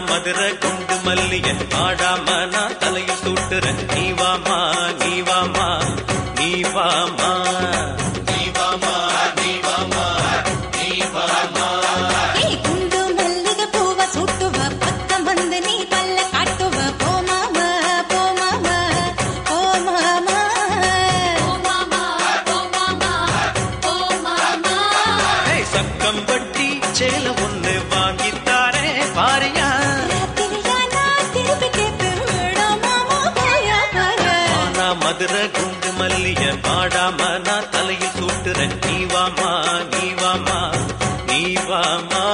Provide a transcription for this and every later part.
மதுரை குண்டு மல்லிய ஆடாம நான் தலையில் சூட்டுறேன் நீ வாமா நீ வாமா நீ வாமா நீ வாமா நீ வாமா ஆனா குண்டு மல்லிய பாடாம நான் தலையில் சூட்டுறேன் நீ வாமா நீ வாமா நீ வாமா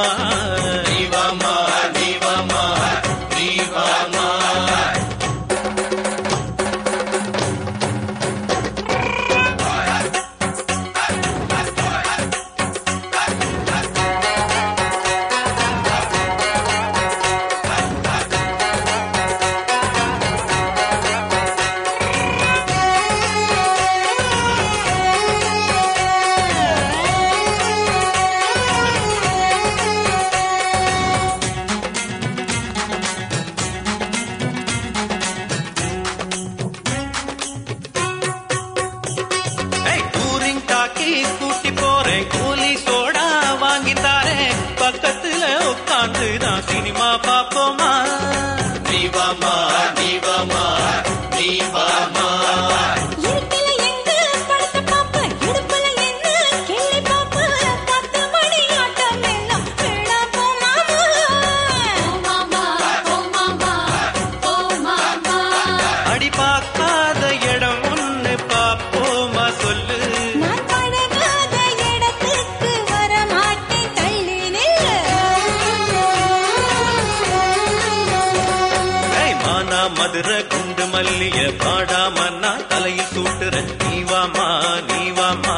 ஏய், மதுர குண்டு மல்லிய பாடாமன்னா தலையில் சூட்டுற நீவாமா நீவாமா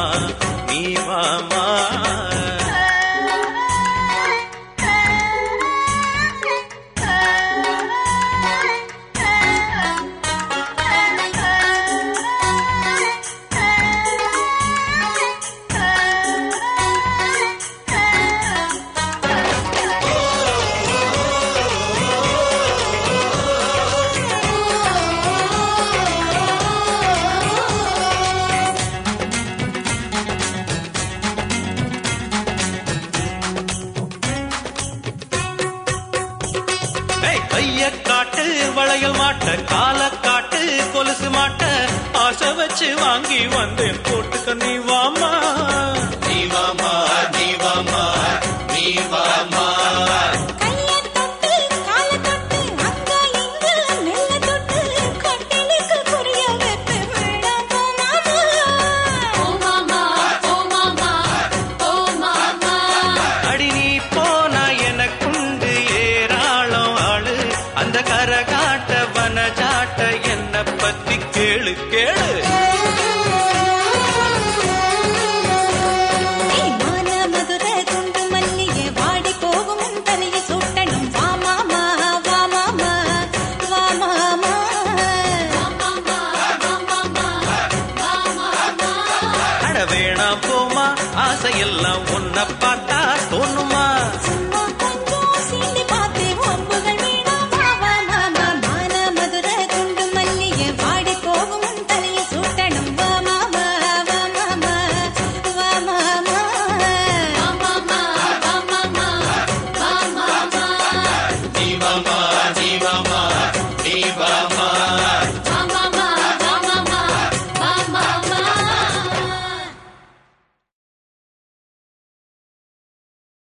காட்டு வளையல் மாட்ட கால காட்டு கொலுசு மாட்ட ஆசை வச்சு வாங்கி வந்தேன். போட்டுக்க நீ வாமா நீ வாமா நீ வாமா நீ வாமா கரகாட்ட வனஜாட்ட என்ன பத்தி கேளு கேளு. வேணாம் போமா ஆசையெல்லாம் உன்னை பார்த்தா தோணுமா?